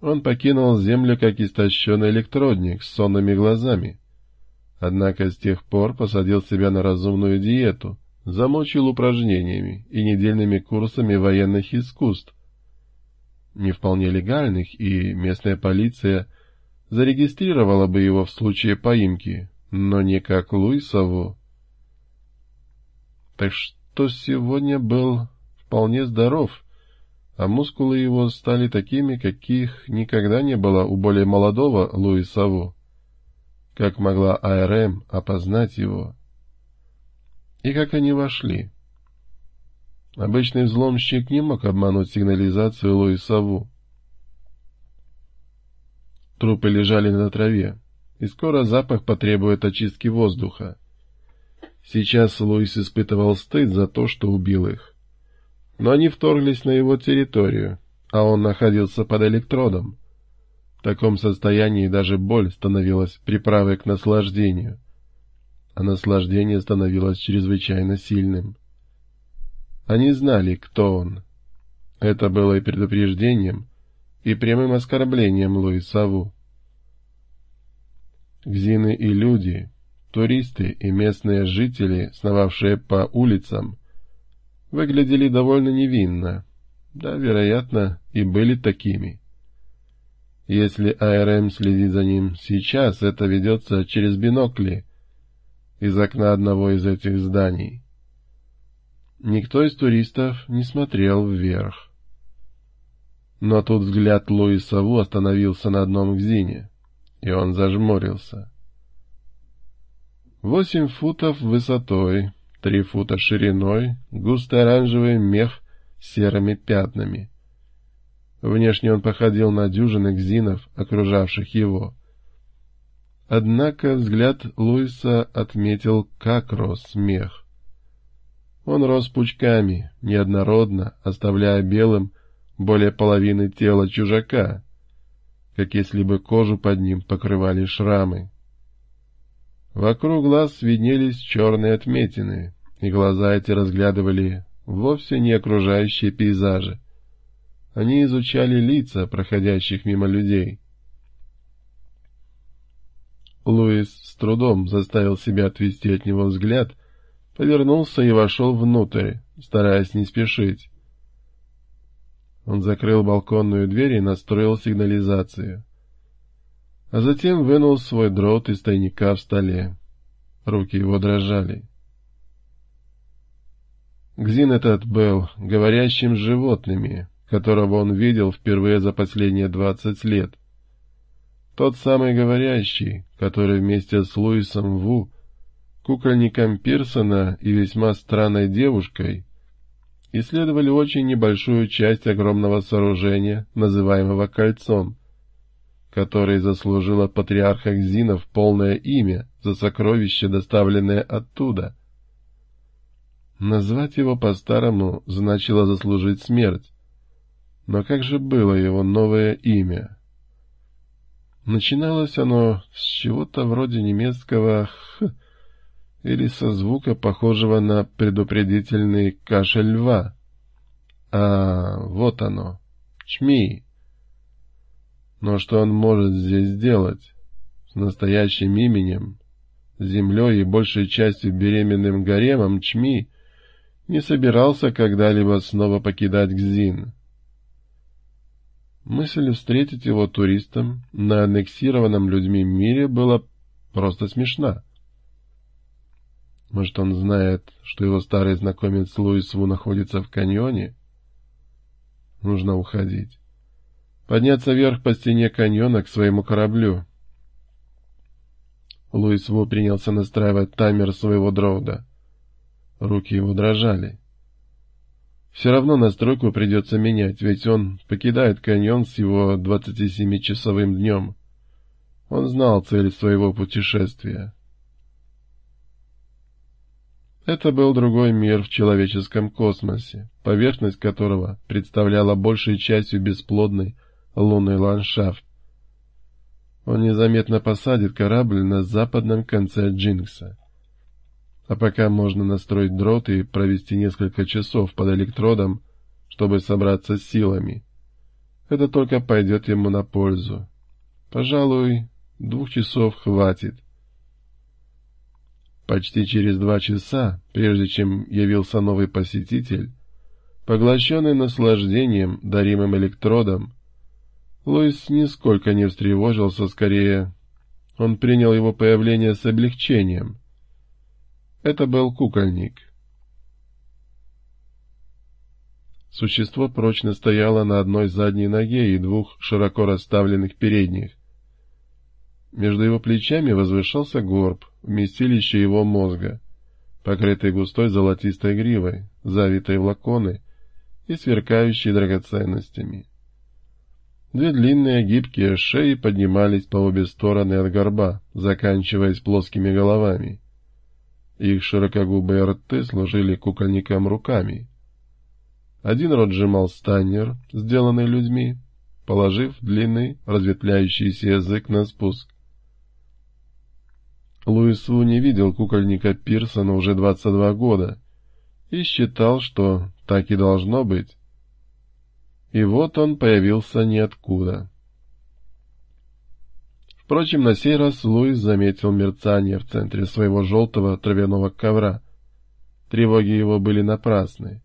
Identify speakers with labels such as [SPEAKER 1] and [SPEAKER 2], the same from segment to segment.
[SPEAKER 1] Он покинул Землю как истощенный электродник с сонными глазами. Однако с тех пор посадил себя на разумную диету, замучил упражнениями и недельными курсами военных искусств, не вполне легальных, и местная полиция зарегистрировала бы его в случае поимки, но не как Луисову. Так что сегодня был вполне здоров, а мускулы его стали такими, каких никогда не было у более молодого Луисову. Как могла АРМ опознать его? И как они вошли? Обычный взломщик не мог обмануть сигнализацию Луисову. Трупы лежали на траве, и скоро запах потребует очистки воздуха. Сейчас Луис испытывал стыд за то, что убил их. Но они вторглись на его территорию, а он находился под электродом. В таком состоянии даже боль становилась приправой к наслаждению, а наслаждение становилось чрезвычайно сильным. Они знали, кто он. Это было и предупреждением, и прямым оскорблением Луисаву. Гзины и люди, туристы и местные жители, сновавшие по улицам, выглядели довольно невинно, да, вероятно, и были такими. Если АРМ следит за ним сейчас, это ведется через бинокли из окна одного из этих зданий. Никто из туристов не смотрел вверх. Но тут взгляд Луиса Ву остановился на одном гзине, и он зажмурился. Восемь футов высотой, три фута шириной, густо оранжевый мех с серыми пятнами. Внешне он походил на дюжины гзинов, окружавших его. Однако взгляд Луиса отметил, как рос мех. Он рос пучками, неоднородно, оставляя белым более половины тела чужака, как если бы кожу под ним покрывали шрамы. Вокруг глаз виднелись черные отметины, и глаза эти разглядывали вовсе не окружающие пейзажи. Они изучали лица проходящих мимо людей. Луис с трудом заставил себя отвести от него взгляд, повернулся и вошел внутрь, стараясь не спешить. Он закрыл балконную дверь и настроил сигнализацию а затем вынул свой дрот из тайника в столе. Руки его дрожали. Гзин этот был говорящим животными, которого он видел впервые за последние двадцать лет. Тот самый говорящий, который вместе с Луисом Ву, кукольником Пирсона и весьма странной девушкой исследовали очень небольшую часть огромного сооружения, называемого кольцом, которой заслужила патриарха Гзинов полное имя за сокровище, доставленное оттуда. Назвать его по-старому значило заслужить смерть. Но как же было его новое имя? Начиналось оно с чего-то вроде немецкого «х» или со звука, похожего на предупредительный кашель льва. А вот оно, чми. Но что он может здесь сделать? С настоящим именем, землей и большей частью беременным гаремом Чми не собирался когда-либо снова покидать Гзин. Мысль встретить его туристом на аннексированном людьми мире была просто смешна. Может, он знает, что его старый знакомец Луис Ву находится в каньоне? Нужно уходить подняться вверх по стене каньона к своему кораблю. Луис Ву принялся настраивать таймер своего дроуда. Руки его дрожали. Все равно настройку придется менять, ведь он покидает каньон с его 27-часовым днем. Он знал цель своего путешествия. Это был другой мир в человеческом космосе, поверхность которого представляла большей частью бесплодной, лунный ландшафт. Он незаметно посадит корабль на западном конце Джинкса. А пока можно настроить дрот и провести несколько часов под электродом, чтобы собраться с силами. Это только пойдет ему на пользу. Пожалуй, двух часов хватит. Почти через два часа, прежде чем явился новый посетитель, поглощенный наслаждением, даримым электродом, Луис нисколько не встревожился, скорее, он принял его появление с облегчением. Это был кукольник. Существо прочно стояло на одной задней ноге и двух широко расставленных передних. Между его плечами возвышался горб, вместилище его мозга, покрытый густой золотистой гривой, завитой в лаконы и сверкающей драгоценностями. Две длинные гибкие шеи поднимались по обе стороны от горба, заканчиваясь плоскими головами. Их широкогубые рты служили кукольникам руками. Один рот сжимал станнер, сделанный людьми, положив длинный разветвляющийся язык на спуск. Луис Ву не видел кукольника Пирсона уже 22 года и считал, что так и должно быть. И вот он появился ниоткуда. Впрочем, на сей раз Луис заметил мерцание в центре своего желтого травяного ковра. Тревоги его были напрасны.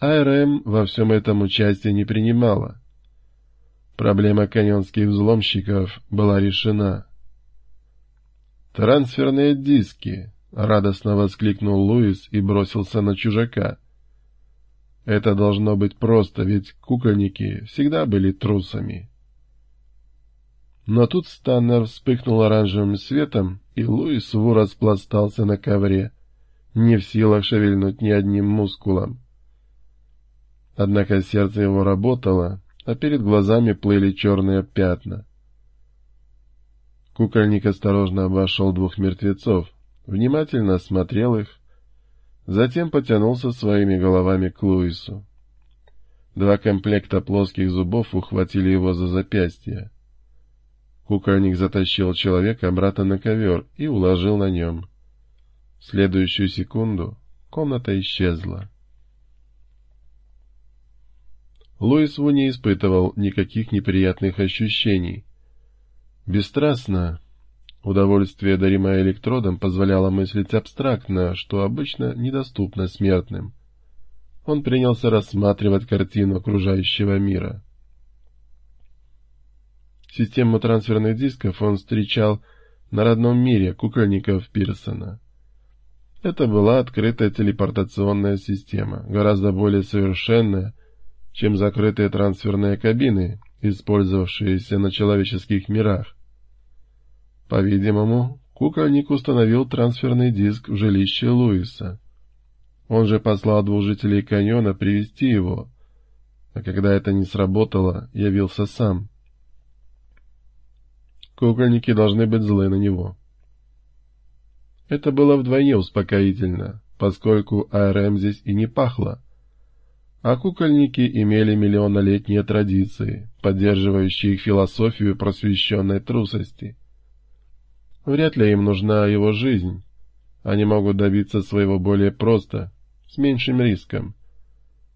[SPEAKER 1] АРМ во всем этом участие не принимала. Проблема каньонских взломщиков была решена. «Трансферные диски!» — радостно воскликнул Луис и бросился на чужака. Это должно быть просто, ведь кукольники всегда были трусами. Но тут Станнер вспыхнул оранжевым светом, и Луис Ву распластался на ковре, не в силах шевельнуть ни одним мускулом. Однако сердце его работало, а перед глазами плыли черные пятна. Кукольник осторожно обошел двух мертвецов, внимательно осмотрел их, затем потянулся своими головами к Луису. Два комплекта плоских зубов ухватили его за запястье. Кукольник затащил человека обратно на ковер и уложил на нем. В следующую секунду комната исчезла. Луис Ву не испытывал никаких неприятных ощущений, Бесстрастно, удовольствие, даримое электродом, позволяло мыслить абстрактно, что обычно недоступно смертным. Он принялся рассматривать картину окружающего мира. Систему трансферных дисков он встречал на родном мире кукольников Пирсона. Это была открытая телепортационная система, гораздо более совершенная, чем закрытые трансферные кабины, использовавшиеся на человеческих мирах. По-видимому, кукольник установил трансферный диск в жилище Луиса. Он же послал двух жителей каньона привести его, а когда это не сработало, явился сам. Кукольники должны быть злы на него. Это было вдвойне успокоительно, поскольку АРМ здесь и не пахло. А кукольники имели миллионолетние традиции, поддерживающие их философию просвещенной трусости. Вряд ли им нужна его жизнь. Они могут добиться своего более просто, с меньшим риском.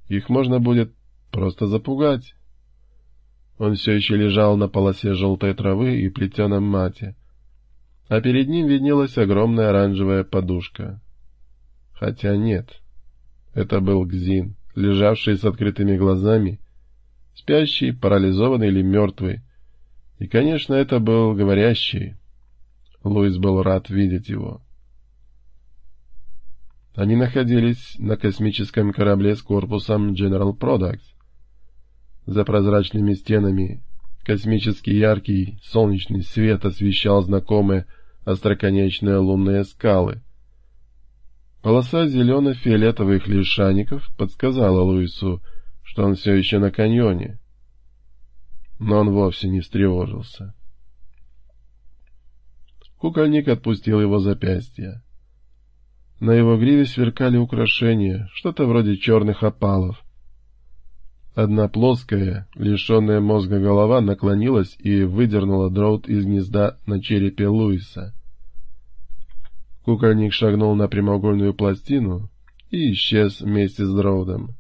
[SPEAKER 1] Их можно будет просто запугать. Он все еще лежал на полосе желтой травы и плетеном мате, а перед ним виднелась огромная оранжевая подушка. Хотя нет, это был Гзин, лежавший с открытыми глазами, спящий, парализованный или мертвый. И, конечно, это был говорящий, Луис был рад видеть его. Они находились на космическом корабле с корпусом General Products. За прозрачными стенами космический яркий солнечный свет освещал знакомые остроконечные лунные скалы. Полоса зелено-фиолетовых лишайников подсказала Луису, что он все еще на каньоне. Но он вовсе не встревожился. Кукольник отпустил его запястье. На его гриве сверкали украшения, что-то вроде черных опалов. Одна плоская, лишенная мозга голова наклонилась и выдернула дроут из гнезда на черепе Луиса. Кукольник шагнул на прямоугольную пластину и исчез вместе с дроудом.